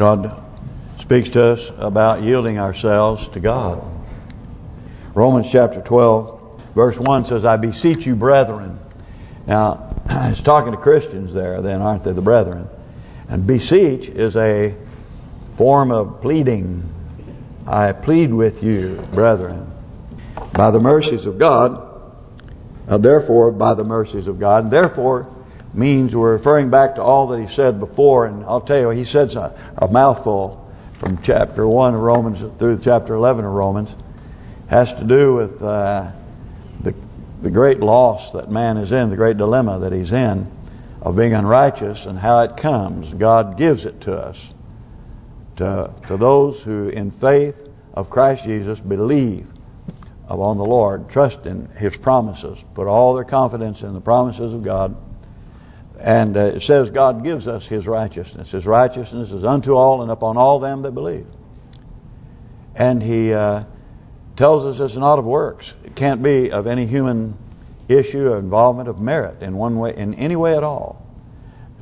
God speaks to us about yielding ourselves to God. Romans chapter 12, verse 1 says, I beseech you, brethren. Now, it's talking to Christians there, then, aren't they, the brethren? And beseech is a form of pleading. I plead with you, brethren, by the mercies of God, uh, therefore, by the mercies of God, therefore means we're referring back to all that he said before, and I'll tell you, he said a, a mouthful from chapter 1 of Romans through chapter 11 of Romans, has to do with uh, the the great loss that man is in, the great dilemma that he's in of being unrighteous and how it comes. God gives it to us. To, to those who in faith of Christ Jesus believe upon the Lord, trust in His promises, put all their confidence in the promises of God. And uh, it says God gives us His righteousness. His righteousness is unto all and upon all them that believe. And He uh, tells us it's not of works. It can't be of any human issue or involvement of merit in one way, in any way at all,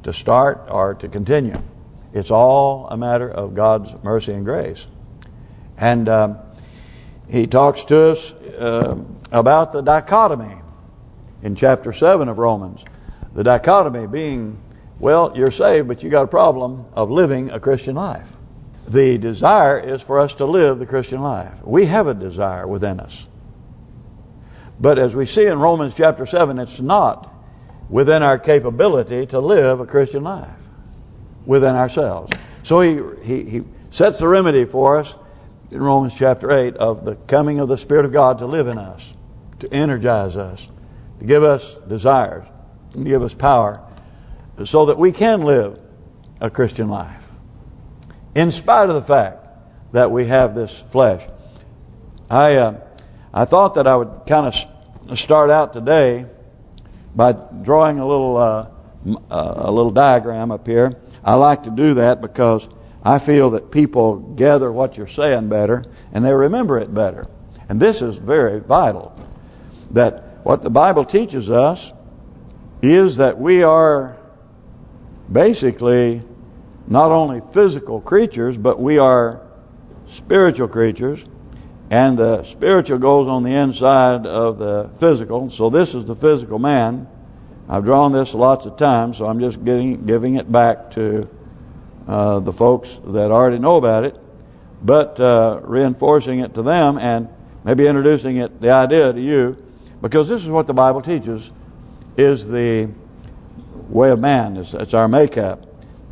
to start or to continue. It's all a matter of God's mercy and grace. And um, he talks to us uh, about the dichotomy in chapter 7 of Romans. The dichotomy being, well, you're saved, but you got a problem of living a Christian life. The desire is for us to live the Christian life. We have a desire within us. But as we see in Romans chapter 7, it's not within our capability to live a Christian life within ourselves. So he, he, he sets the remedy for us in Romans chapter 8 of the coming of the Spirit of God to live in us, to energize us, to give us desires, give us power, so that we can live a Christian life. In spite of the fact that we have this flesh. I uh, I thought that I would kind of start out today by drawing a little uh, a little diagram up here. I like to do that because I feel that people gather what you're saying better and they remember it better. And this is very vital. That what the Bible teaches us is that we are basically not only physical creatures, but we are spiritual creatures. And the spiritual goes on the inside of the physical. So this is the physical man. I've drawn this lots of times, so I'm just getting giving it back to uh, the folks that already know about it, but uh, reinforcing it to them and maybe introducing it the idea to you, because this is what the Bible teaches is the way of man. It's, it's our makeup.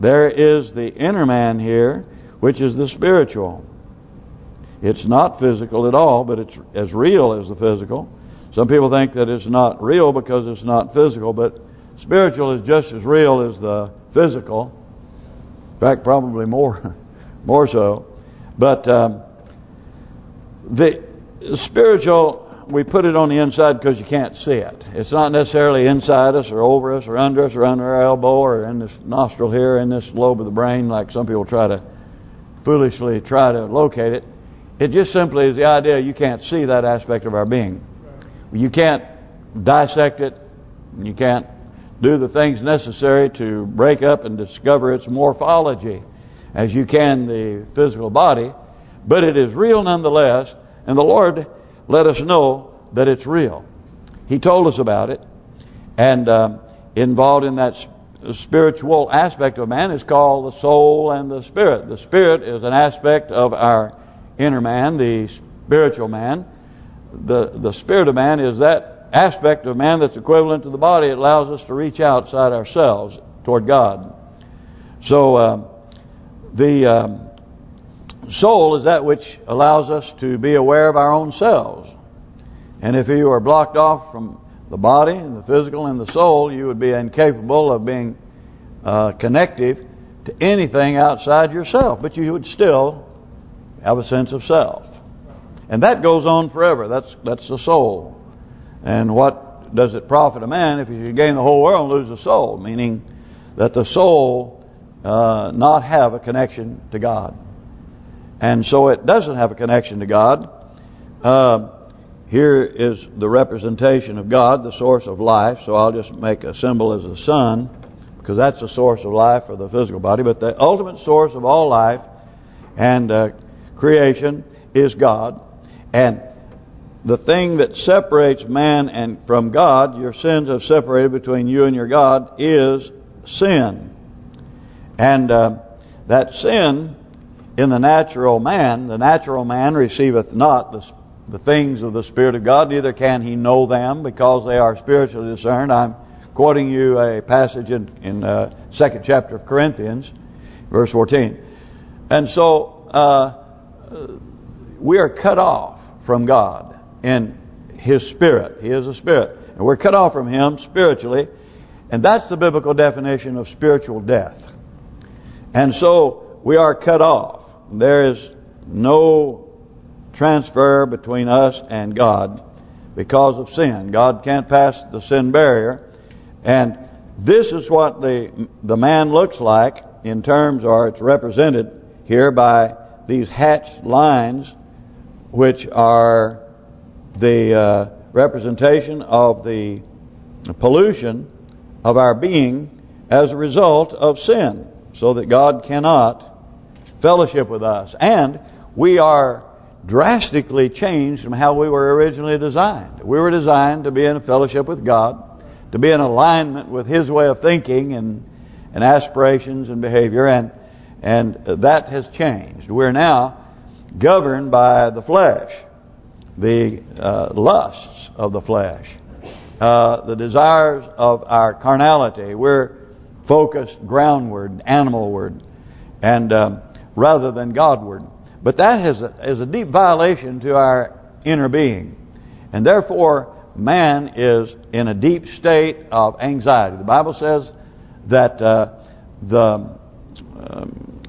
There is the inner man here, which is the spiritual. It's not physical at all, but it's as real as the physical. Some people think that it's not real because it's not physical, but spiritual is just as real as the physical. In fact, probably more, more so. But um, the spiritual, we put it on the inside because you can't see it. It's not necessarily inside us or over us or under us or under our elbow or in this nostril here, in this lobe of the brain, like some people try to foolishly try to locate it. It just simply is the idea you can't see that aspect of our being. You can't dissect it. You can't do the things necessary to break up and discover its morphology as you can the physical body. But it is real nonetheless. And the Lord let us know that it's real. He told us about it. And um, involved in that spiritual aspect of man is called the soul and the spirit. The spirit is an aspect of our inner man, the spiritual man. The the spirit of man is that aspect of man that's equivalent to the body. It allows us to reach outside ourselves toward God. So uh, the um, soul is that which allows us to be aware of our own selves. And if you are blocked off from the body and the physical and the soul, you would be incapable of being uh, connective to anything outside yourself. But you would still have a sense of self. And that goes on forever. That's that's the soul. And what does it profit a man if you gain the whole world and lose the soul? Meaning that the soul uh, not have a connection to God. And so it doesn't have a connection to God. Uh, here is the representation of God, the source of life. So I'll just make a symbol as the sun because that's the source of life for the physical body. But the ultimate source of all life and uh, creation is God. And the thing that separates man and from God, your sins have separated between you and your God, is sin. And uh, that sin in the natural man, the natural man receiveth not the, the things of the Spirit of God, neither can he know them because they are spiritually discerned. I'm quoting you a passage in, in uh, second chapter of Corinthians, verse 14. And so uh, we are cut off from God in His Spirit. He is a Spirit. And we're cut off from Him spiritually. And that's the biblical definition of spiritual death. And so we are cut off. There is no transfer between us and God because of sin. God can't pass the sin barrier. And this is what the the man looks like in terms, or it's represented here by these hatched lines, which are the uh, representation of the pollution of our being as a result of sin, so that God cannot fellowship with us. And we are drastically changed from how we were originally designed. We were designed to be in a fellowship with God, to be in alignment with His way of thinking and and aspirations and behavior, and and that has changed. We're now governed by the flesh, the uh, lusts of the flesh, uh, the desires of our carnality. We're focused groundward, animalward, and um, rather than Godward. But that has a, is a deep violation to our inner being. And therefore, man is in a deep state of anxiety. The Bible says that uh, the, um,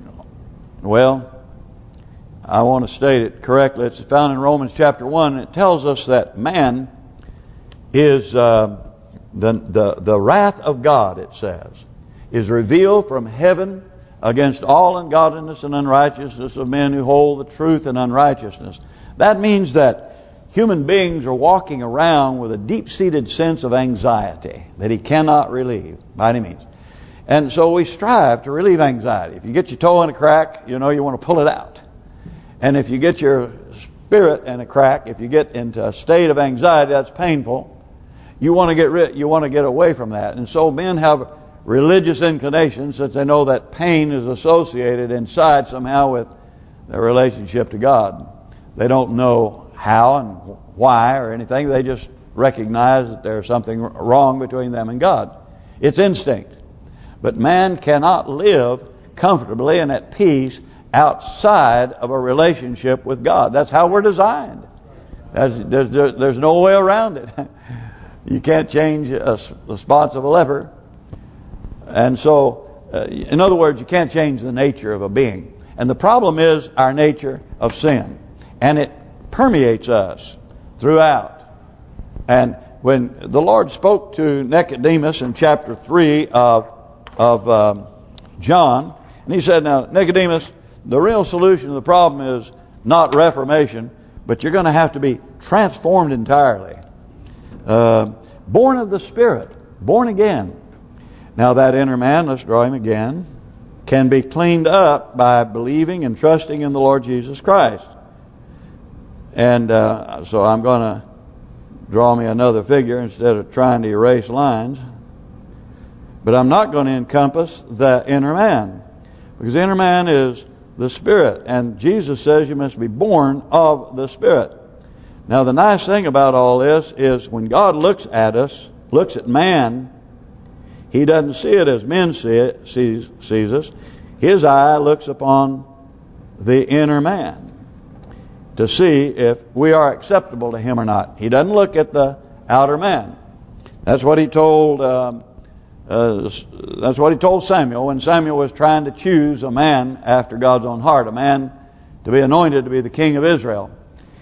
well, I want to state it correctly. It's found in Romans chapter 1. It tells us that man is uh, the, the, the wrath of God, it says, is revealed from heaven against all ungodliness and unrighteousness of men who hold the truth in unrighteousness. That means that human beings are walking around with a deep-seated sense of anxiety that he cannot relieve by any means. And so we strive to relieve anxiety. If you get your toe in a crack, you know you want to pull it out. And if you get your spirit in a crack, if you get into a state of anxiety that's painful, you want to get rid, you want to get away from that. And so men have religious inclinations since they know that pain is associated inside somehow with their relationship to God. They don't know how and why or anything. They just recognize that there's something wrong between them and God. It's instinct. But man cannot live comfortably and at peace outside of a relationship with God. That's how we're designed. There's, there's, there's no way around it. You can't change a, the spots of a leper. And so, uh, in other words, you can't change the nature of a being. And the problem is our nature of sin. And it permeates us throughout. And when the Lord spoke to Nicodemus in chapter 3 of of um, John, and he said, now, Nicodemus, the real solution to the problem is not reformation, but you're going to have to be transformed entirely. Uh, born of the Spirit, born again. Now that inner man, let's draw him again, can be cleaned up by believing and trusting in the Lord Jesus Christ. And uh, so I'm going to draw me another figure instead of trying to erase lines. But I'm not going to encompass the inner man. Because the inner man is the Spirit. And Jesus says you must be born of the Spirit. Now the nice thing about all this is when God looks at us, looks at man, he doesn't see it as men see it, sees, sees us. His eye looks upon the inner man to see if we are acceptable to him or not. He doesn't look at the outer man. That's what he told. Um, uh, that's what he told Samuel when Samuel was trying to choose a man after God's own heart, a man to be anointed to be the king of Israel.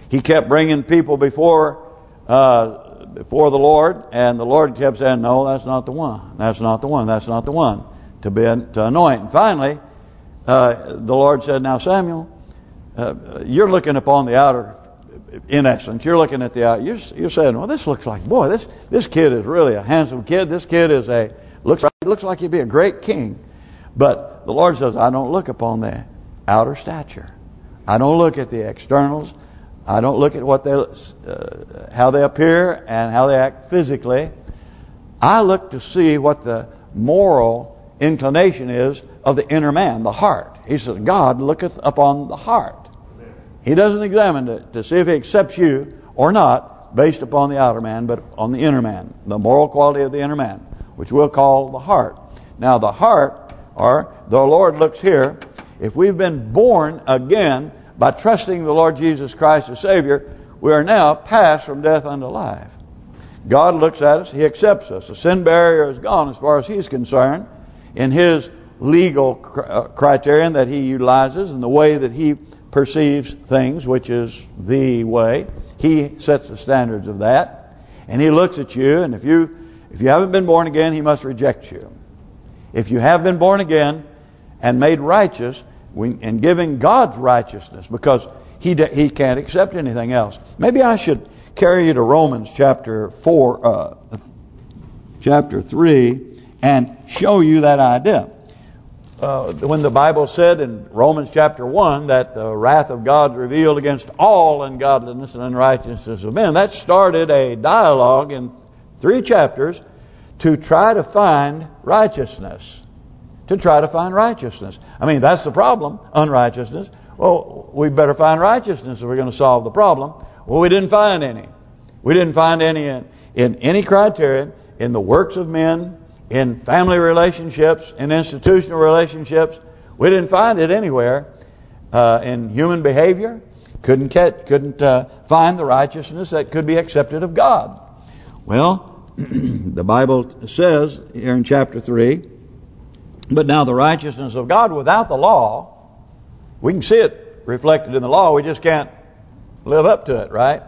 He kept bringing people before uh, before the Lord, and the Lord kept saying, "No, that's not the one. That's not the one. That's not the one to be to anoint." And finally, uh, the Lord said, "Now, Samuel, uh, you're looking upon the outer. In essence, you're looking at the outer. You're, you're saying, well, this looks like boy. This this kid is really a handsome kid. This kid is a looks like looks like he'd be a great king. But the Lord says, I don't look upon the outer stature. I don't look at the externals. I don't look at what they, uh, how they appear and how they act physically. I look to see what the moral inclination is of the inner man, the heart. He says, God looketh upon the heart. He doesn't examine it to see if he accepts you or not based upon the outer man, but on the inner man, the moral quality of the inner man, which we'll call the heart. Now the heart, or the Lord looks here, if we've been born again by trusting the Lord Jesus Christ as Savior, we are now passed from death unto life. God looks at us, He accepts us. The sin barrier is gone as far as He's concerned in His legal uh, criterion that He utilizes and the way that He perceives things, which is the way. He sets the standards of that. And He looks at you, and if you if you haven't been born again, He must reject you. If you have been born again and made righteous, and giving God's righteousness, because He He can't accept anything else. Maybe I should carry you to Romans chapter four, uh, chapter three, and show you that idea. Uh, when the Bible said in Romans chapter 1 that the wrath of God revealed against all ungodliness and unrighteousness of men, that started a dialogue in three chapters to try to find righteousness. To try to find righteousness. I mean, that's the problem, unrighteousness. Well, we better find righteousness if we're going to solve the problem. Well, we didn't find any. We didn't find any in, in any criterion in the works of men, in family relationships, in institutional relationships. We didn't find it anywhere uh, in human behavior. Couldn't get, couldn't uh, find the righteousness that could be accepted of God. Well, the Bible says here in chapter 3, but now the righteousness of God without the law, we can see it reflected in the law, we just can't live up to it, right?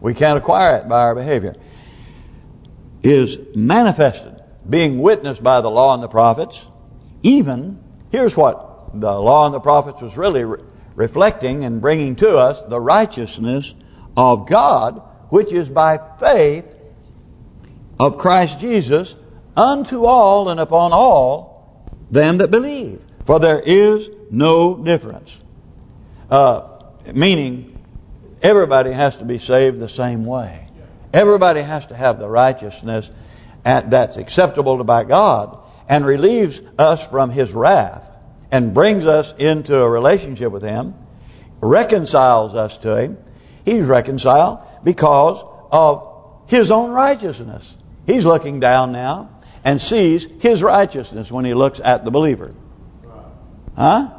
We can't acquire it by our behavior. Is manifested, being witnessed by the law and the prophets. Even, here's what the law and the prophets was really re reflecting and bringing to us, the righteousness of God, which is by faith of Christ Jesus unto all and upon all them that believe. For there is no difference. Uh, Meaning, everybody has to be saved the same way. Everybody has to have the righteousness that's acceptable to by God and relieves us from His wrath and brings us into a relationship with Him, reconciles us to Him. He's reconciled because of His own righteousness. He's looking down now and sees His righteousness when He looks at the believer. Huh?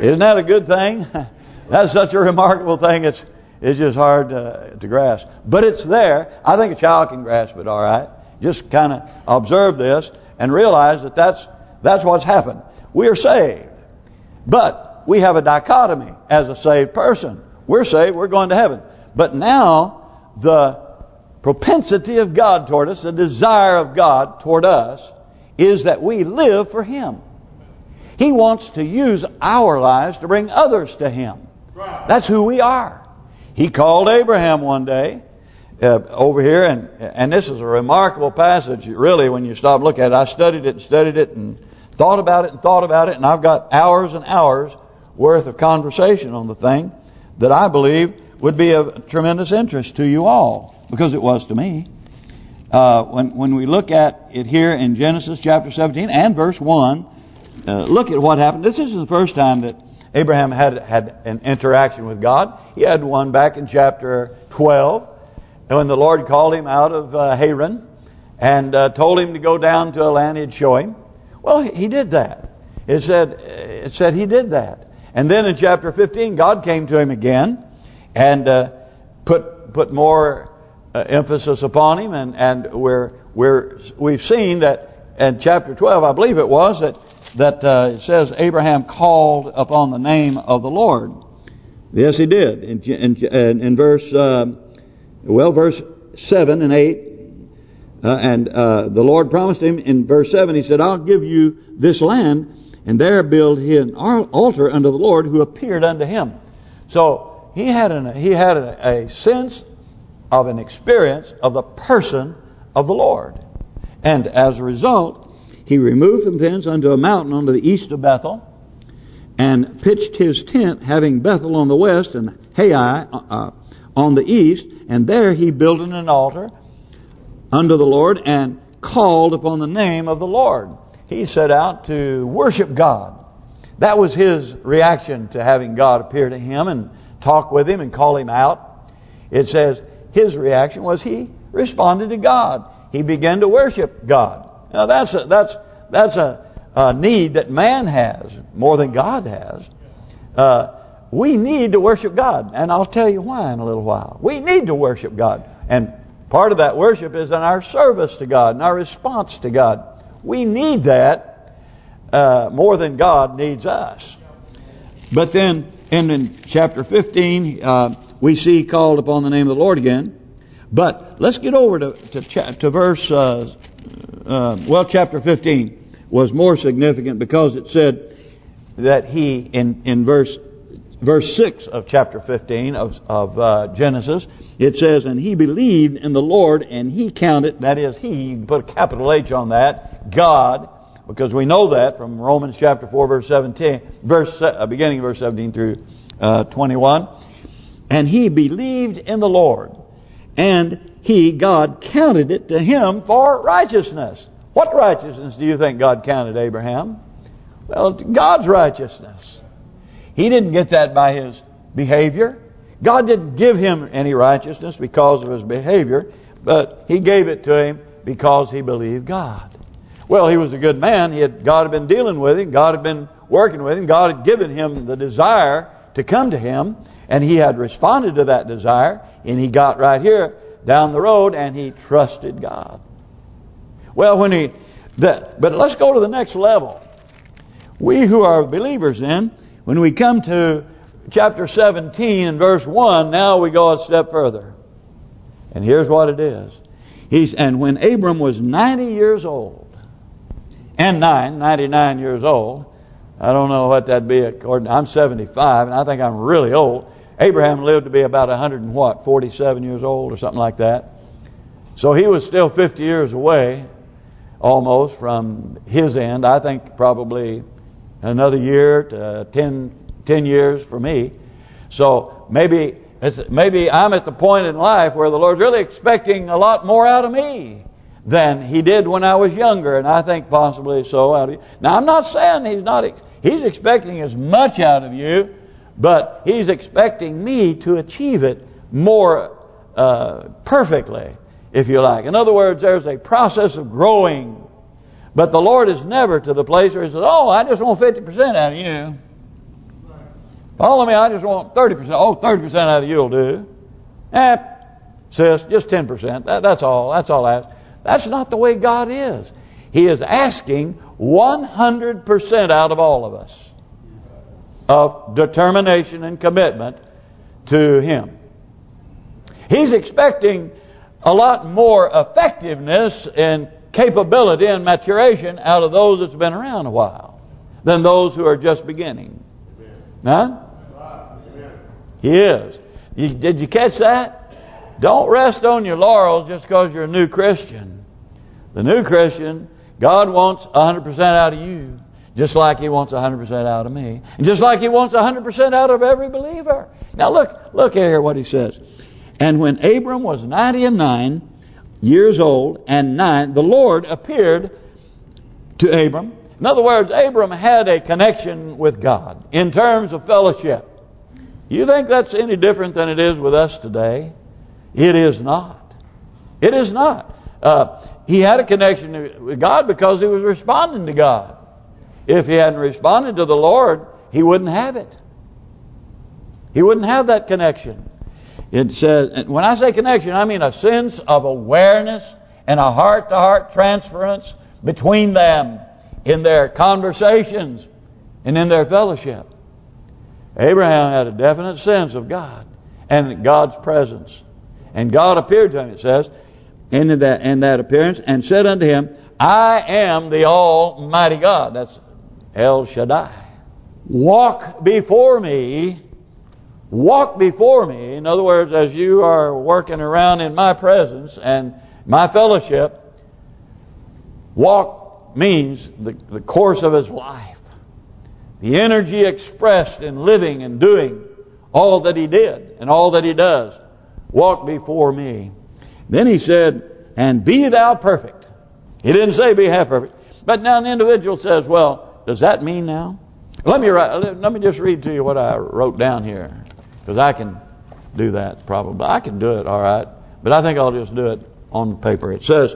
Isn't that a good thing? That's such a remarkable thing. It's it's just hard to, to grasp. But it's there. I think a child can grasp it all right. Just kind of observe this and realize that that's that's what's happened. We are saved. But we have a dichotomy as a saved person. We're saved, we're going to heaven. But now the propensity of God toward us, the desire of God toward us, is that we live for Him. He wants to use our lives to bring others to Him. That's who we are. He called Abraham one day uh, over here, and and this is a remarkable passage, really, when you stop and look at it. I studied it and studied it and thought about it and thought about it, and I've got hours and hours worth of conversation on the thing that I believe would be of tremendous interest to you all, because it was to me. Uh, when when we look at it here in Genesis chapter 17 and verse 1, uh, look at what happened. This is the first time that Abraham had had an interaction with God. He had one back in chapter 12 when the Lord called him out of uh, Haran and uh, told him to go down to a land he'd show him. Well, he did that. It said it said he did that. And then in chapter 15, God came to him again and uh, put put more uh, emphasis upon him. And and we're we're we've seen that in chapter 12, I believe it was that that uh, it says Abraham called upon the name of the Lord. Yes, he did. In, in, in verse, uh, well, verse 7 and 8, uh, and uh, the Lord promised him in verse 7, he said, I'll give you this land, and there build he an altar unto the Lord who appeared unto him. So he had an, he had a, a sense of an experience of the person of the Lord. And as a result, he removed from thence unto a mountain unto the east of Bethel, and pitched his tent, having Bethel on the west and Hai uh, uh, on the east, and there he built an altar unto the Lord and called upon the name of the Lord. He set out to worship God. That was his reaction to having God appear to him and talk with him and call him out. It says his reaction was he responded to God. He began to worship God. Now that's a, that's that's a, a need that man has more than God has. Uh, we need to worship God, and I'll tell you why in a little while. We need to worship God, and part of that worship is in our service to God and our response to God. We need that uh, more than God needs us. But then in, in chapter 15, uh, we see called upon the name of the Lord again. But let's get over to to, to verse, uh, uh, well, chapter 15 was more significant because it said that he, in in verse verse 6 of chapter 15 of, of uh, Genesis, it says, And he believed in the Lord, and he counted, that is, he, you can put a capital H on that, God, because we know that from Romans chapter 4, verse 17, verse uh, beginning verse 17 through uh, 21. And he believed in the Lord, and he, God, counted it to him for righteousness. What righteousness do you think God counted Abraham? Well, God's righteousness. He didn't get that by his behavior. God didn't give him any righteousness because of his behavior, but he gave it to him because he believed God. Well, he was a good man. He had God had been dealing with him. God had been working with him. God had given him the desire to come to him, and he had responded to that desire, and he got right here down the road, and he trusted God. Well, when he that, but let's go to the next level. We who are believers then, when we come to chapter 17 and verse 1, now we go a step further. And here's what it is. He's And when Abram was 90 years old, and 9, 99 years old, I don't know what that'd be according I'm 75 and I think I'm really old. Abraham lived to be about 100 and what, 47 years old or something like that. So he was still 50 years away almost from his end. I think probably another year to 10, 10 years for me. So maybe maybe I'm at the point in life where the Lord's really expecting a lot more out of me than He did when I was younger, and I think possibly so. Now I'm not saying He's not He's expecting as much out of you, but He's expecting me to achieve it more uh, perfectly, if you like. In other words, there's a process of growing but the Lord is never to the place where He says, "Oh, I just want 50% out of you." Follow me, I just want 30%. Oh, 30% out of you will do. Eh, sis, just 10%. That, that's all. That's all I ask. That's not the way God is. He is asking 100% out of all of us of determination and commitment to Him. He's expecting a lot more effectiveness and capability and maturation out of those that's been around a while than those who are just beginning. Huh? He is. You, did you catch that? Don't rest on your laurels just because you're a new Christian. The new Christian, God wants 100% out of you. Just like He wants 100% out of me. And just like He wants 100% out of every believer. Now look, look here what He says. And when Abram was 90 and 9, years old and nine, the Lord appeared to Abram. In other words, Abram had a connection with God in terms of fellowship. You think that's any different than it is with us today? It is not. It is not. Uh, he had a connection with God because he was responding to God. If he hadn't responded to the Lord, he wouldn't have it. He wouldn't have that connection. It says, when I say connection, I mean a sense of awareness and a heart-to-heart -heart transference between them in their conversations and in their fellowship. Abraham had a definite sense of God and God's presence. And God appeared to him, it says, in that in that appearance, and said unto him, I am the Almighty God. That's El Shaddai. Walk before me walk before me. In other words, as you are working around in my presence and my fellowship, Walk means the, the course of his life. The energy expressed in living and doing all that he did and all that he does. Walk before me. Then he said, and be thou perfect. He didn't say be half perfect. But now the individual says, well, does that mean now? Let me write, let me just read to you what I wrote down here. Because I can do that probably. I can do it all right. But I think I'll just do it on paper. It says,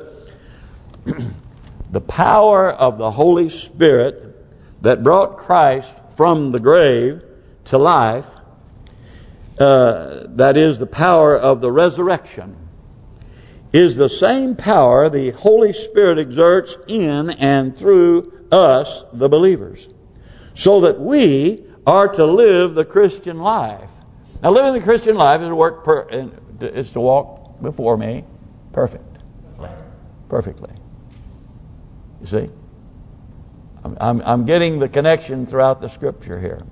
the power of the Holy Spirit that brought Christ from the grave to life, uh, that is the power of the resurrection, is the same power the Holy Spirit exerts in and through us, the believers, so that we are to live the Christian life. Now, living the Christian life is to work per, is to walk before me perfect, perfectly. You see, I'm, I'm I'm getting the connection throughout the Scripture here,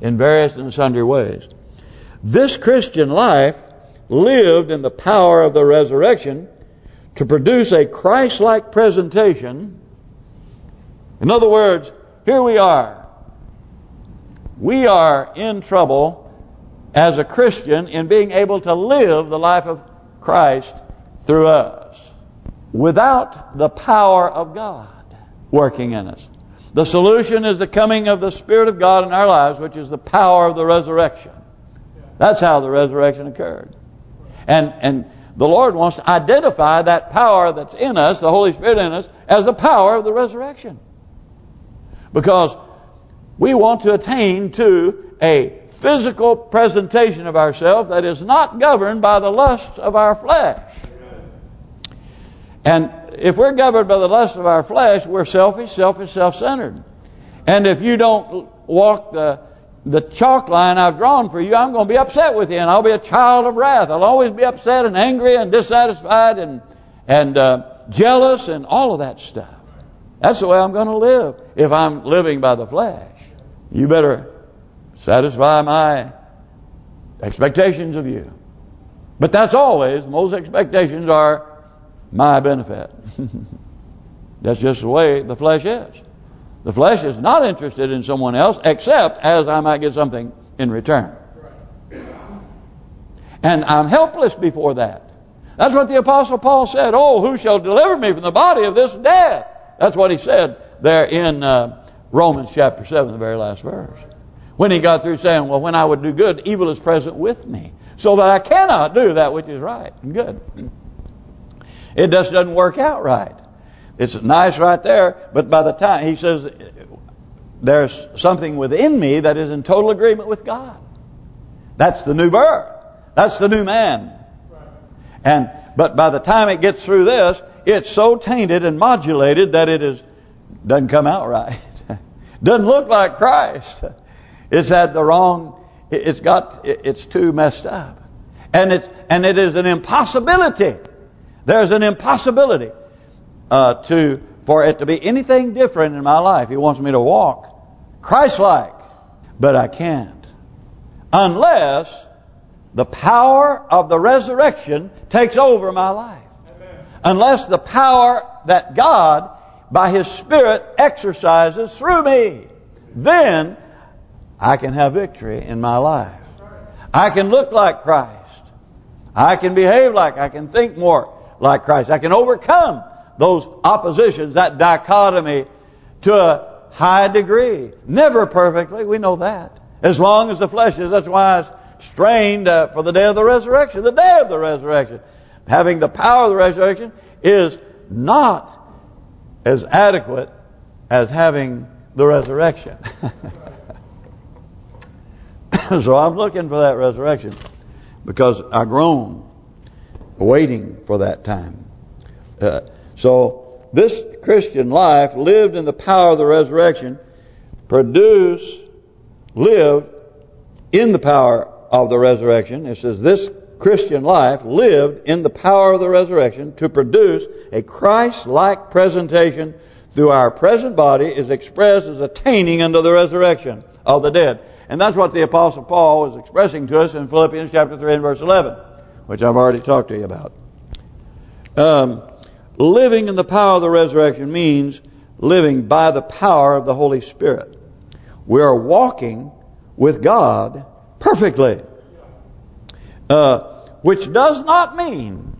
in various and sundry ways. This Christian life lived in the power of the resurrection to produce a Christ-like presentation. In other words, here we are. We are in trouble as a Christian in being able to live the life of Christ through us without the power of God working in us. The solution is the coming of the Spirit of God in our lives, which is the power of the resurrection. That's how the resurrection occurred. And and the Lord wants to identify that power that's in us, the Holy Spirit in us, as the power of the resurrection. Because we want to attain to a physical presentation of ourselves that is not governed by the lusts of our flesh. And if we're governed by the lusts of our flesh, we're selfish, selfish, self-centered. And if you don't walk the the chalk line I've drawn for you, I'm going to be upset with you, and I'll be a child of wrath. I'll always be upset and angry and dissatisfied and and uh, jealous and all of that stuff. That's the way I'm going to live if I'm living by the flesh. You better satisfy my expectations of you. But that's always, most expectations are my benefit. that's just the way the flesh is. The flesh is not interested in someone else except as I might get something in return. And I'm helpless before that. That's what the Apostle Paul said. Oh, who shall deliver me from the body of this death? That's what he said there in uh, Romans chapter 7, the very last verse. When he got through saying, well, when I would do good, evil is present with me. So that I cannot do that which is right and good. It just doesn't work out right. It's nice right there, but by the time, he says, there's something within me that is in total agreement with God. That's the new birth. That's the new man. And But by the time it gets through this, it's so tainted and modulated that it is doesn't come out right. doesn't look like Christ. It's had the wrong. It's got. It's too messed up, and it's and it is an impossibility. There's an impossibility uh, to for it to be anything different in my life. He wants me to walk Christ-like, but I can't unless the power of the resurrection takes over my life. Amen. Unless the power that God, by His Spirit, exercises through me, then I can have victory in my life. I can look like Christ. I can behave like, I can think more like Christ. I can overcome those oppositions, that dichotomy to a high degree. Never perfectly, we know that. As long as the flesh is, that's why it's strained uh, for the day of the resurrection. The day of the resurrection. Having the power of the resurrection is not as adequate as having the resurrection. so I'm looking for that resurrection because I groan waiting for that time. Uh, so this Christian life lived in the power of the resurrection, produced, lived in the power of the resurrection. It says this Christian life lived in the power of the resurrection to produce a Christ-like presentation through our present body is expressed as attaining unto the resurrection of the dead. And that's what the Apostle Paul is expressing to us in Philippians chapter 3 and verse 11, which I've already talked to you about. Um, living in the power of the resurrection means living by the power of the Holy Spirit. We are walking with God perfectly. Uh, which does not mean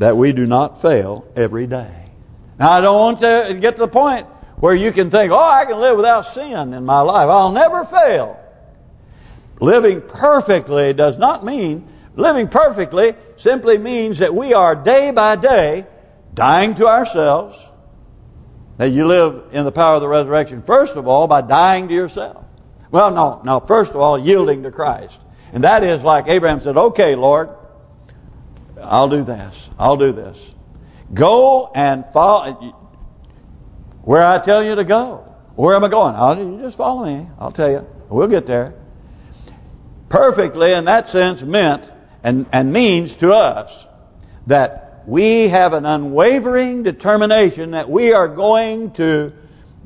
that we do not fail every day. Now, I don't want to get to the point where you can think, oh, I can live without sin in my life. I'll never fail. Living perfectly does not mean, living perfectly simply means that we are day by day dying to ourselves. That you live in the power of the resurrection, first of all, by dying to yourself. Well, no, no. First of all, yielding to Christ. And that is like Abraham said, okay, Lord, I'll do this. I'll do this. Go and follow where I tell you to go. Where am I going? I'll, you just follow me. I'll tell you. We'll get there. Perfectly, in that sense, meant and, and means to us that we have an unwavering determination that we are going to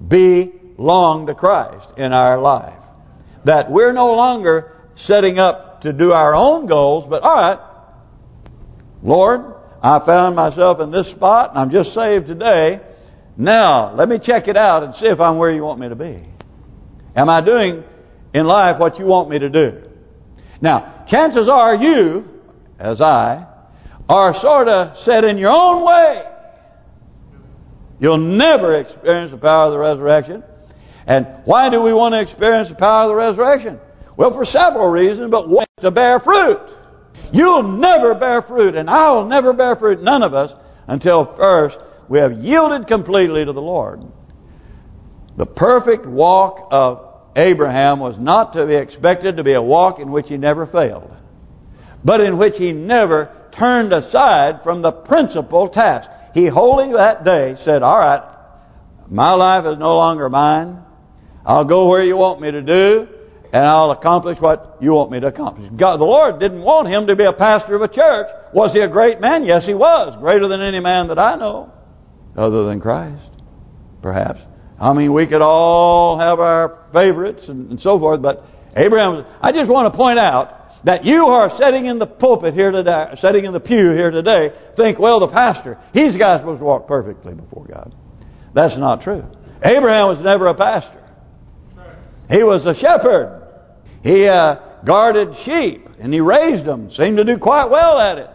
belong to Christ in our life. That we're no longer setting up to do our own goals, but all right, Lord, I found myself in this spot and I'm just saved today. Now, let me check it out and see if I'm where you want me to be. Am I doing in life what you want me to do? Now, chances are you, as I, are sort of set in your own way. You'll never experience the power of the resurrection. And why do we want to experience the power of the resurrection? Well, for several reasons, but one to bear fruit. You'll never bear fruit, and I'll never bear fruit, none of us, until first we have yielded completely to the Lord. The perfect walk of Abraham was not to be expected to be a walk in which he never failed, but in which he never turned aside from the principal task. He wholly that day said, all right, my life is no longer mine. I'll go where you want me to do and I'll accomplish what you want me to accomplish. God, the Lord didn't want him to be a pastor of a church. Was he a great man? Yes, he was. Greater than any man that I know, other than Christ, perhaps. I mean, we could all have our favorites and, and so forth, but Abraham, I just want to point out that you are sitting in the pulpit here today, sitting in the pew here today, think, well, the pastor, he's guy supposed to walk perfectly before God. That's not true. Abraham was never a pastor. He was a shepherd. He uh, guarded sheep and he raised them. Seemed to do quite well at it.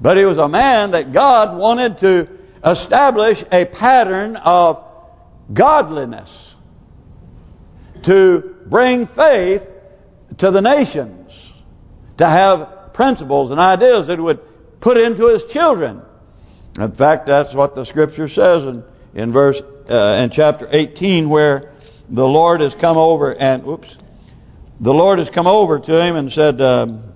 But he was a man that God wanted to establish a pattern of godliness. To bring faith to the nations. To have principles and ideas that would put into his children. In fact, that's what the Scripture says in in verse uh, in chapter 18, where the Lord has come over and whoops, the Lord has come over to him and said, um,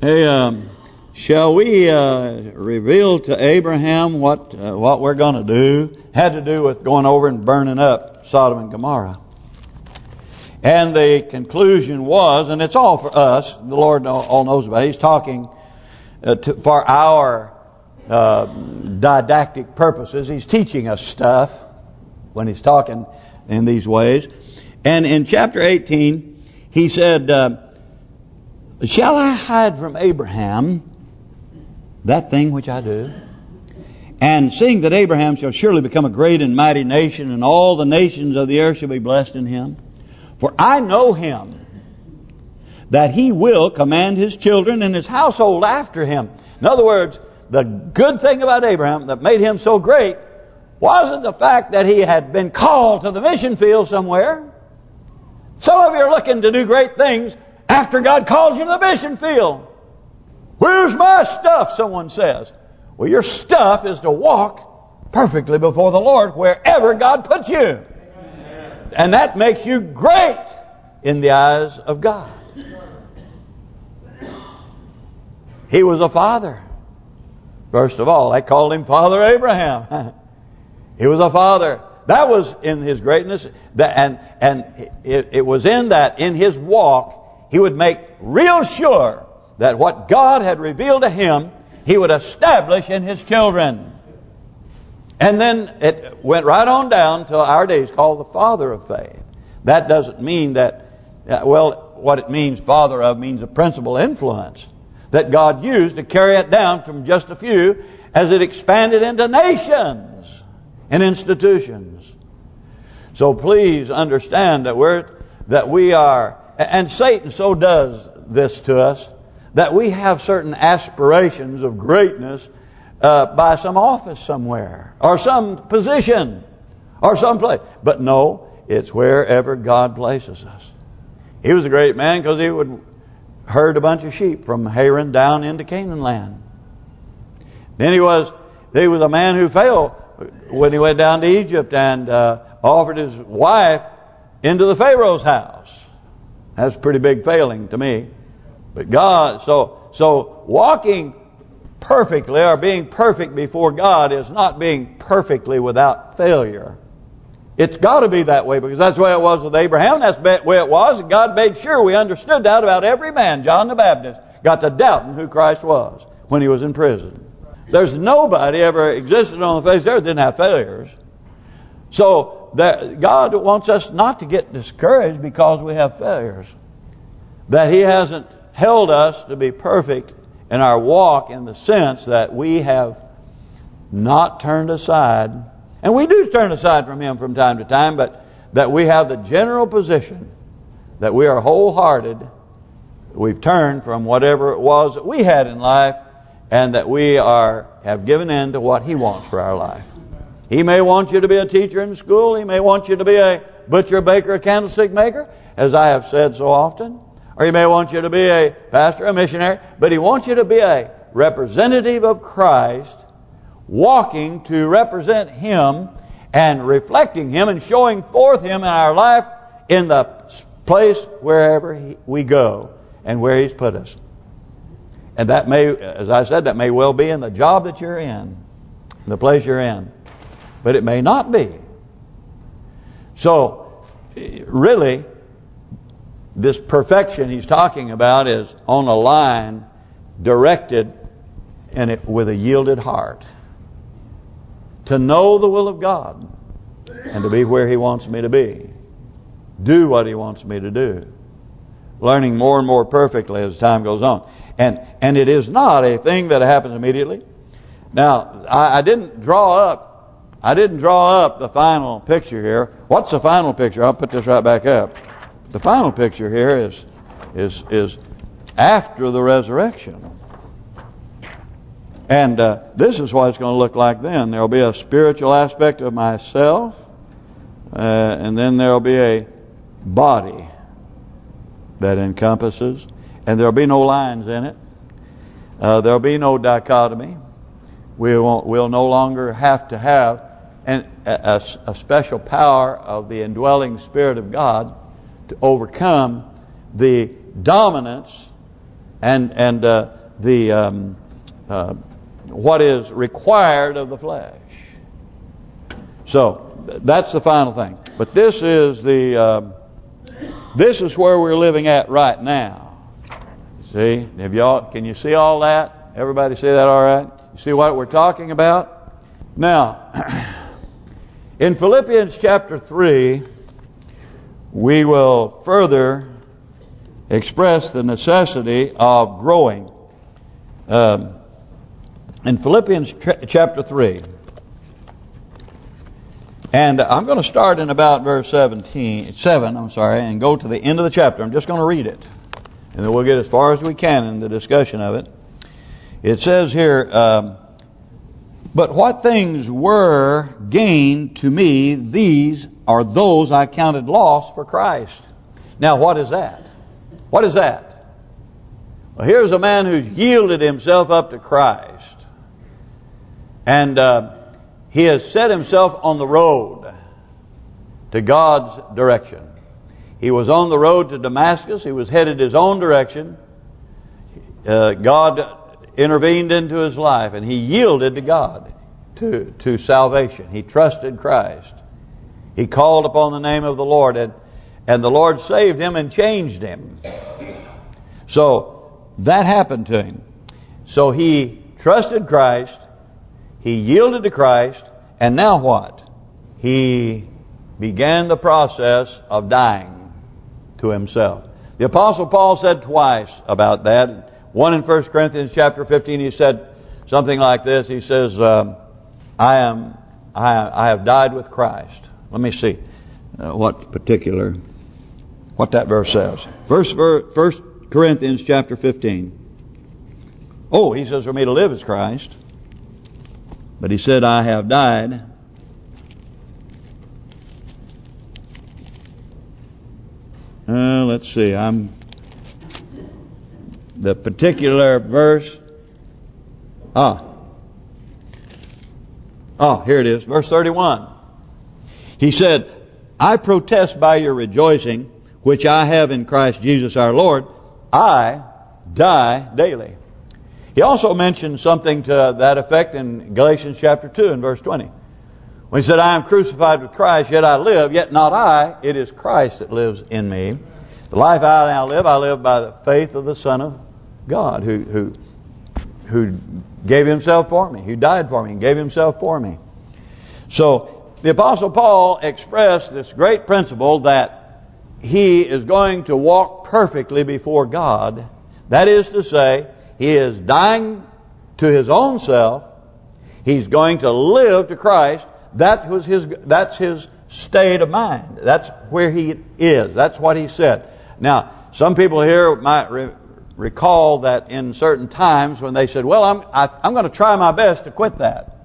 "Hey, um, shall we uh, reveal to Abraham what uh, what we're going to do?" Had to do with going over and burning up Sodom and Gomorrah. And the conclusion was, and it's all for us, the Lord all knows about it, He's talking uh, to, for our uh, didactic purposes. He's teaching us stuff when he's talking in these ways. And in chapter 18, he said, uh, Shall I hide from Abraham that thing which I do? And seeing that Abraham shall surely become a great and mighty nation, and all the nations of the earth shall be blessed in him. For I know him, that he will command his children and his household after him. In other words, the good thing about Abraham that made him so great wasn't the fact that he had been called to the mission field somewhere. Some of you are looking to do great things after God calls you to the mission field. Where's my stuff, someone says. Well, your stuff is to walk perfectly before the Lord wherever God puts you. And that makes you great in the eyes of God. He was a father. First of all, they called him Father Abraham. he was a father. That was in his greatness. And and it was in that, in his walk, he would make real sure that what God had revealed to him, he would establish in his children. And then it went right on down to our days called the father of faith. That doesn't mean that, uh, well, what it means, father of, means a principal influence. that God used to carry it down from just a few as it expanded into nations and institutions. So please understand that we're that we are, and Satan so does this to us, that we have certain aspirations of greatness uh, by some office somewhere, or some position, or some place. But no, it's wherever God places us. He was a great man because he would herd a bunch of sheep from Haran down into Canaan land. Then he was he was a man who fell when he went down to Egypt and uh, offered his wife into the Pharaoh's house. That's pretty big failing to me. But God, so so walking perfectly or being perfect before God is not being perfectly without failure. It's got to be that way because that's the way it was with Abraham. That's the way it was. And God made sure we understood that about every man. John the Baptist got to doubting who Christ was when he was in prison. There's nobody ever existed on the face of the earth that didn't have failures. So that God wants us not to get discouraged because we have failures. That He hasn't held us to be perfect in our walk in the sense that we have not turned aside and we do turn aside from Him from time to time, but that we have the general position that we are wholehearted, we've turned from whatever it was that we had in life, and that we are have given in to what He wants for our life. He may want you to be a teacher in school. He may want you to be a butcher, baker, a candlestick maker, as I have said so often. Or he may want you to be a pastor, a missionary. But he wants you to be a representative of Christ walking to represent Him and reflecting Him and showing forth Him in our life in the place wherever he, we go and where He's put us. And that may, as I said, that may well be in the job that you're in, the place you're in. But it may not be. So, really, this perfection he's talking about is on a line directed and it with a yielded heart to know the will of God and to be where He wants me to be. Do what He wants me to do. Learning more and more perfectly as time goes on. And and it is not a thing that happens immediately. Now, I, I didn't draw up I didn't draw up the final picture here. What's the final picture? I'll put this right back up. The final picture here is is is after the resurrection. And uh, this is what it's going to look like then. There will be a spiritual aspect of myself, uh, and then there will be a body that encompasses, and there will be no lines in it. Uh, there will be no dichotomy. We won't. We'll no longer have to have an, a, a special power of the indwelling Spirit of God to overcome the dominance and and uh, the um, uh, what is required of the flesh. So that's the final thing. But this is the uh, this is where we're living at right now. See, have y'all? Can you see all that? Everybody see that all right? You see what we're talking about? Now, in Philippians chapter 3, we will further express the necessity of growing. Um, in Philippians chapter 3. And I'm going to start in about verse 17, 7, I'm sorry, and go to the end of the chapter. I'm just going to read it. And then we'll get as far as we can in the discussion of it. It says here, um, But what things were gained to me, these are those I counted lost for Christ. Now what is that? What is that? Well, here's a man who's yielded himself up to Christ. And uh, he has set himself on the road to God's direction. He was on the road to Damascus. He was headed his own direction. Uh, God intervened into his life and he yielded to God, to, to salvation. He trusted Christ. He called upon the name of the Lord and, and the Lord saved him and changed him. So that happened to him. So he trusted Christ. He yielded to Christ, and now what? He began the process of dying to himself. The Apostle Paul said twice about that. One in 1 Corinthians chapter 15, he said something like this. He says, uh, "I am, I, I have died with Christ." Let me see uh, what particular, what that verse says. First, First Corinthians chapter 15. Oh, he says for me to live is Christ. But he said, I have died. Uh, let's see. I'm the particular verse. Ah. Oh, here it is. Verse 31. He said, I protest by your rejoicing, which I have in Christ Jesus our Lord, I die daily. He also mentioned something to that effect in Galatians chapter 2 and verse 20. When he said, I am crucified with Christ, yet I live, yet not I, it is Christ that lives in me. The life I now live, I live by the faith of the Son of God, who who who gave himself for me, who died for me, and gave himself for me. So, the Apostle Paul expressed this great principle that he is going to walk perfectly before God. That is to say, he is dying to his own self. He's going to live to Christ. That was his. That's his state of mind. That's where he is. That's what he said. Now, some people here might re recall that in certain times when they said, "Well, I'm I, am i am going to try my best to quit that."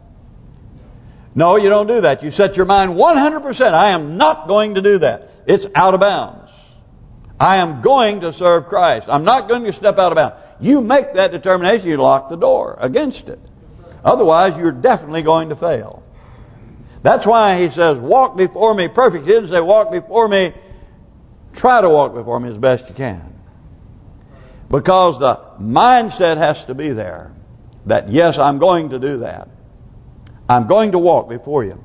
No, you don't do that. You set your mind 100%. I am not going to do that. It's out of bounds. I am going to serve Christ. I'm not going to step out of bounds. You make that determination, you lock the door against it. Otherwise, you're definitely going to fail. That's why he says, walk before me perfect. He didn't say, walk before me, try to walk before me as best you can. Because the mindset has to be there. That, yes, I'm going to do that. I'm going to walk before you.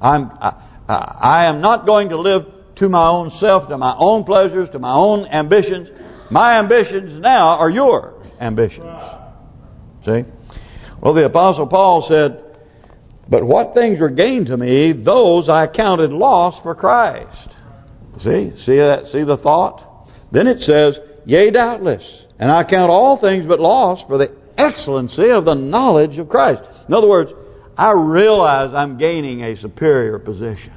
I'm, I, I am not going to live to my own self, to my own pleasures, to my own ambitions. My ambitions now are your ambitions. See? Well, the Apostle Paul said, But what things were gained to me, those I counted loss for Christ. See? See that? See the thought? Then it says, Yea, doubtless. And I count all things but loss for the excellency of the knowledge of Christ. In other words, I realize I'm gaining a superior position.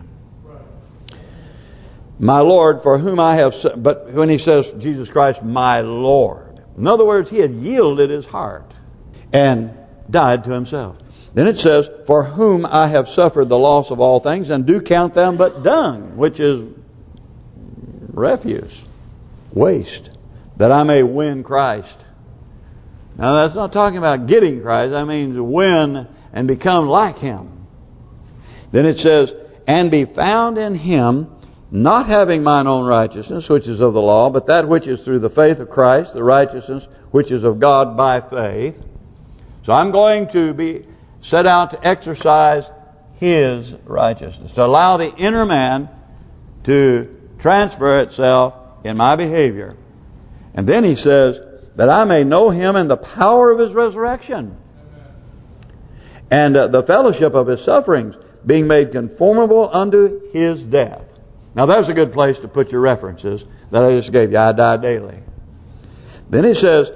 My Lord, for whom I have... But when he says, Jesus Christ, my Lord. In other words, he had yielded his heart and died to himself. Then it says, For whom I have suffered the loss of all things, and do count them but dung, which is refuse, waste, that I may win Christ. Now that's not talking about getting Christ, that means win and become like Him. Then it says, And be found in Him, not having mine own righteousness, which is of the law, but that which is through the faith of Christ, the righteousness which is of God by faith. So I'm going to be set out to exercise His righteousness, to allow the inner man to transfer itself in my behavior. And then he says, that I may know Him and the power of His resurrection. And uh, the fellowship of His sufferings, being made conformable unto His death. Now there's a good place to put your references that I just gave you. I die daily. Then he says,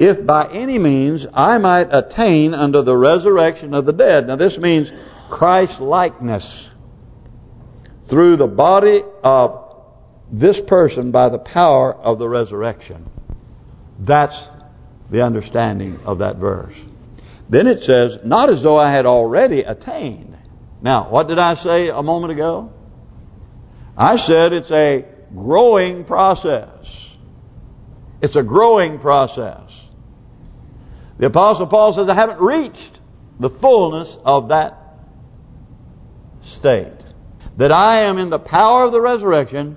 if by any means I might attain unto the resurrection of the dead. Now this means Christ likeness through the body of this person by the power of the resurrection. That's the understanding of that verse. Then it says, not as though I had already attained. Now, what did I say a moment ago? I said it's a growing process. It's a growing process. The Apostle Paul says, I haven't reached the fullness of that state. That I am in the power of the resurrection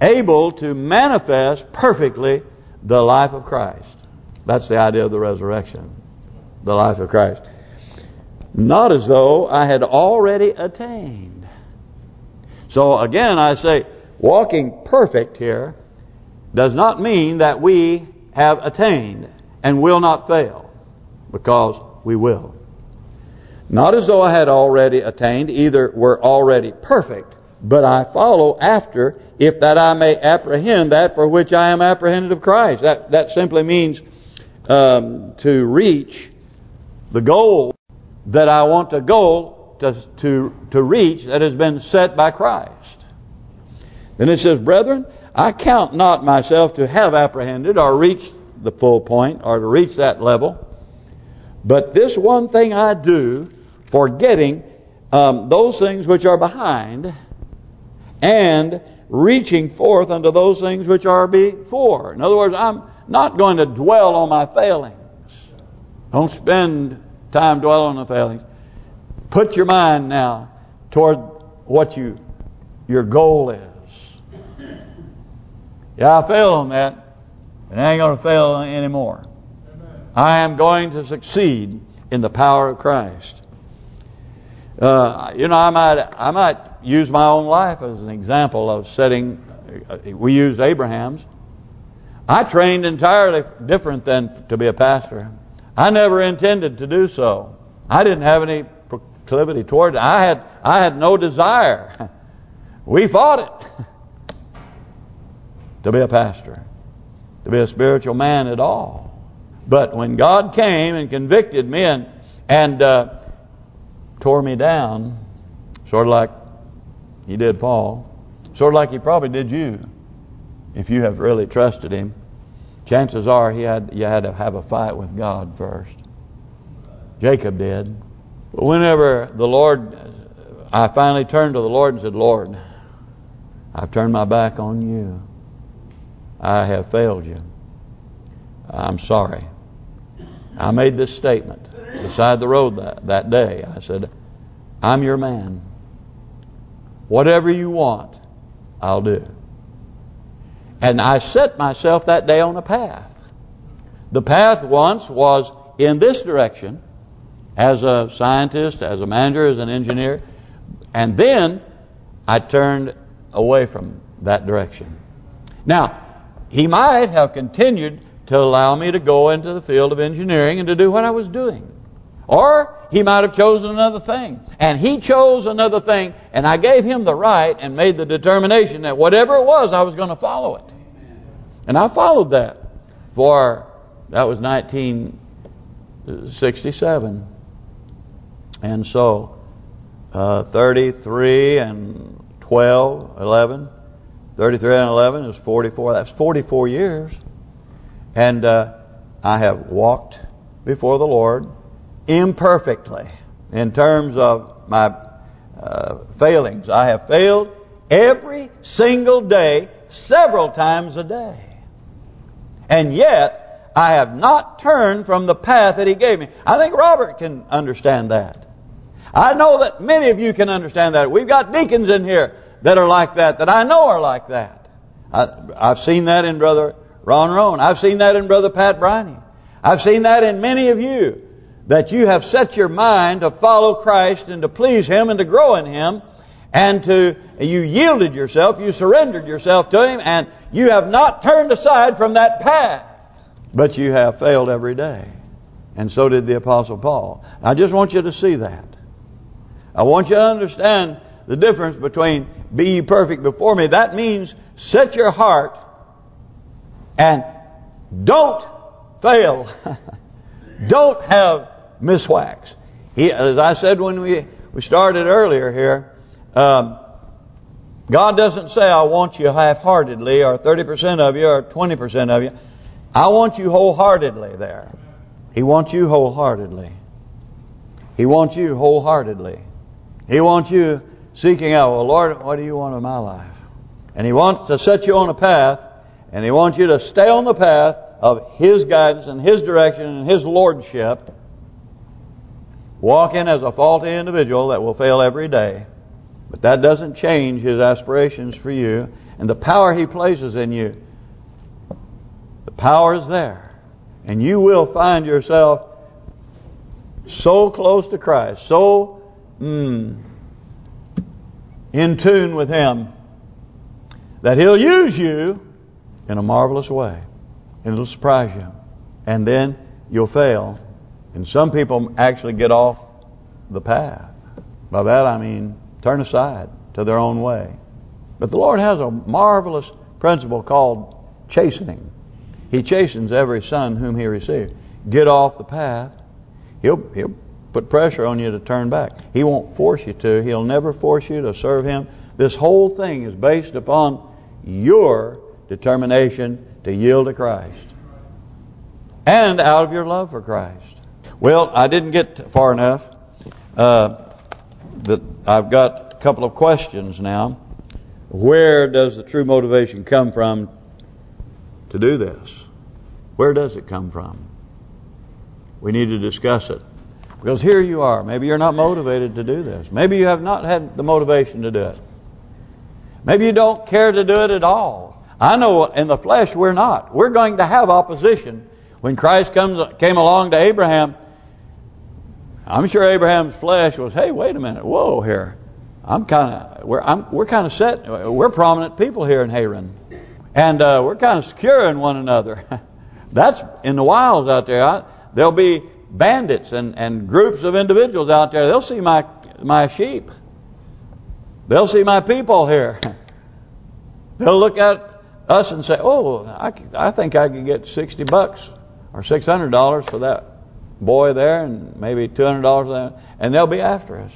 able to manifest perfectly the life of Christ. That's the idea of the resurrection. The life of Christ. Not as though I had already attained. So again, I say, walking perfect here does not mean that we have attained and will not fail, because we will. Not as though I had already attained, either were already perfect, but I follow after, if that I may apprehend that for which I am apprehended of Christ. That that simply means um, to reach the goal that I want to go to, to, to reach that has been set by Christ. Then it says, Brethren, I count not myself to have apprehended or reached the full point or to reach that level. But this one thing I do, forgetting um, those things which are behind and reaching forth unto those things which are before. In other words, I'm not going to dwell on my failings. Don't spend time dwelling on the failings. Put your mind now toward what you your goal is. Yeah, I failed on that, and I ain't going to fail anymore. I am going to succeed in the power of Christ. Uh, you know, I might I might use my own life as an example of setting. Uh, we used Abraham's. I trained entirely different than to be a pastor. I never intended to do so. I didn't have any proclivity toward it. I had I had no desire. We fought it to be a pastor, to be a spiritual man at all. But when God came and convicted me and, and uh, tore me down, sort of like he did Paul, sort of like he probably did you, if you have really trusted him, chances are he had you had to have a fight with God first. Jacob did. But whenever the Lord, I finally turned to the Lord and said, Lord, I've turned my back on you. I have failed you. I'm sorry. I made this statement beside the road that, that day. I said, I'm your man. Whatever you want, I'll do. And I set myself that day on a path. The path once was in this direction as a scientist, as a manager, as an engineer. And then I turned away from that direction. Now, he might have continued to allow me to go into the field of engineering and to do what I was doing. Or he might have chosen another thing. And he chose another thing, and I gave him the right and made the determination that whatever it was, I was going to follow it. And I followed that for, that was 1967. And so, uh, 33 and 12, 11, 33 and 11 is 44. That's 44 years. And uh, I have walked before the Lord imperfectly in terms of my uh, failings. I have failed every single day, several times a day. And yet, I have not turned from the path that He gave me. I think Robert can understand that. I know that many of you can understand that. We've got deacons in here that are like that, that I know are like that. I, have seen that in Brother Ron Roan. I've seen that in Brother Pat Briney. I've seen that in many of you, that you have set your mind to follow Christ and to please Him and to grow in Him, and to you yielded yourself, you surrendered yourself to Him, and you have not turned aside from that path. But you have failed every day. And so did the Apostle Paul. I just want you to see that. I want you to understand the difference between be ye perfect before me. That means set your heart and don't fail. don't have miswhacks. He, as I said when we we started earlier here, um, God doesn't say, I want you half-heartedly or 30% of you or 20% of you. I want you wholeheartedly there. He wants you wholeheartedly. He wants you wholeheartedly. He wants you seeking out, well, Lord, what do you want in my life? And He wants to set you on a path, and He wants you to stay on the path of His guidance and His direction and His lordship, walking as a faulty individual that will fail every day. But that doesn't change His aspirations for you and the power He places in you. The power is there. And you will find yourself so close to Christ, so mm, in tune with Him that He'll use you in a marvelous way. And it'll surprise you. And then you'll fail. And some people actually get off the path. By that I mean turn aside to their own way. But the Lord has a marvelous principle called chastening. He chastens every son whom He receives. Get off the path. He'll He'll put pressure on you to turn back. He won't force you to. He'll never force you to serve Him. This whole thing is based upon your determination to yield to Christ. And out of your love for Christ. Well, I didn't get far enough. Uh, that I've got a couple of questions now. Where does the true motivation come from to do this? Where does it come from? We need to discuss it. Because here you are. Maybe you're not motivated to do this. Maybe you have not had the motivation to do it. Maybe you don't care to do it at all. I know in the flesh we're not. We're going to have opposition. When Christ comes came along to Abraham, I'm sure Abraham's flesh was, hey, wait a minute, whoa here. I'm kind of we're I'm we're kind of set. We're prominent people here in Haran, and uh, we're kind of secure in one another. That's in the wilds out there. I, there'll be bandits and and groups of individuals out there. They'll see my my sheep. They'll see my people here. They'll look at us and say, "Oh, I I think I could get 60 bucks or $600 for that boy there, and maybe $200 there, and they'll be after us."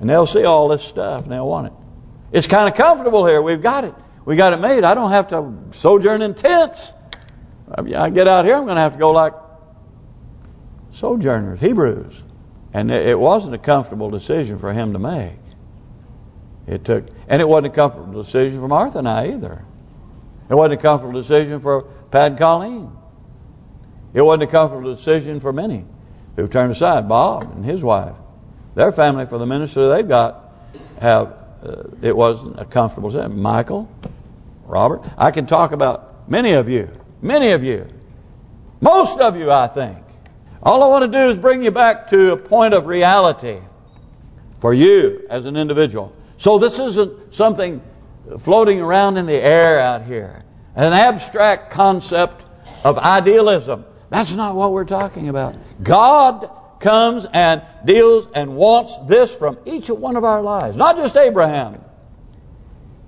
And they'll see all this stuff and they'll want it. It's kind of comfortable here. We've got it. We got it made. I don't have to sojourn in tents. I get out here, I'm going to have to go like sojourners, Hebrews. And it wasn't a comfortable decision for him to make. It took, and it wasn't a comfortable decision for Martha and I either. It wasn't a comfortable decision for Pat and Colleen. It wasn't a comfortable decision for many who turned aside, Bob and his wife. Their family, for the minister they've got, have uh, it wasn't a comfortable set. Michael, Robert, I can talk about many of you, many of you, most of you, I think. All I want to do is bring you back to a point of reality for you as an individual. So this isn't something floating around in the air out here. An abstract concept of idealism. That's not what we're talking about. God comes and deals and wants this from each one of our lives. Not just Abraham.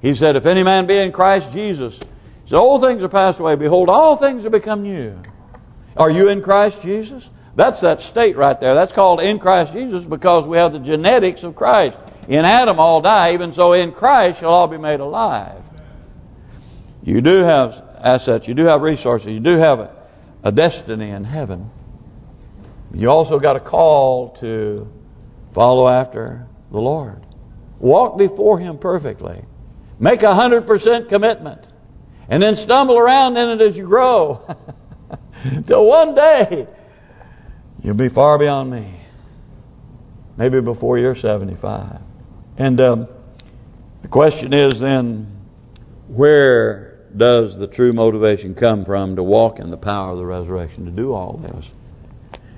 He said, if any man be in Christ Jesus, said, all things are passed away. Behold, all things are become new. Are you in Christ Jesus? That's that state right there. That's called in Christ Jesus because we have the genetics of Christ. In Adam all die, even so in Christ shall all be made alive. You do have assets, you do have resources, you do have a, a destiny in heaven. You also got a call to follow after the Lord. Walk before Him perfectly. Make a hundred percent commitment. And then stumble around in it as you grow. Till one day, you'll be far beyond me. Maybe before you're 75. And um, the question is then, where does the true motivation come from to walk in the power of the resurrection, to do all this?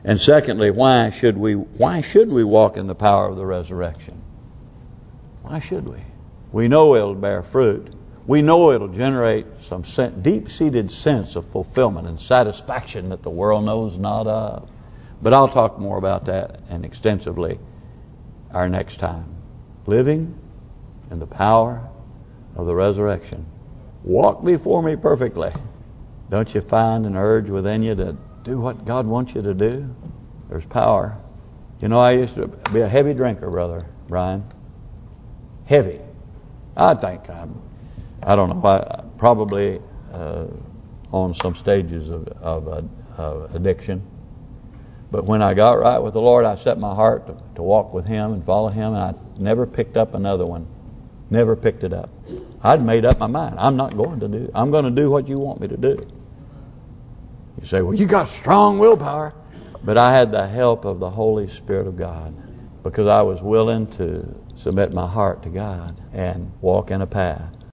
And secondly, why should we why should we walk in the power of the resurrection? Why should we? We know it'll bear fruit. We know it'll generate some deep-seated sense of fulfillment and satisfaction that the world knows not of. But I'll talk more about that and extensively our next time. Living in the power of the resurrection. Walk before me perfectly. Don't you find an urge within you to do what God wants you to do, there's power. You know, I used to be a heavy drinker, brother Brian. Heavy. I think I'm, I don't know, I, probably uh, on some stages of, of, uh, of, addiction. But when I got right with the Lord, I set my heart to, to walk with Him and follow Him, and I never picked up another one. Never picked it up. I'd made up my mind. I'm not going to do. I'm going to do what you want me to do. You say, well, you got strong willpower. But I had the help of the Holy Spirit of God because I was willing to submit my heart to God and walk in a path.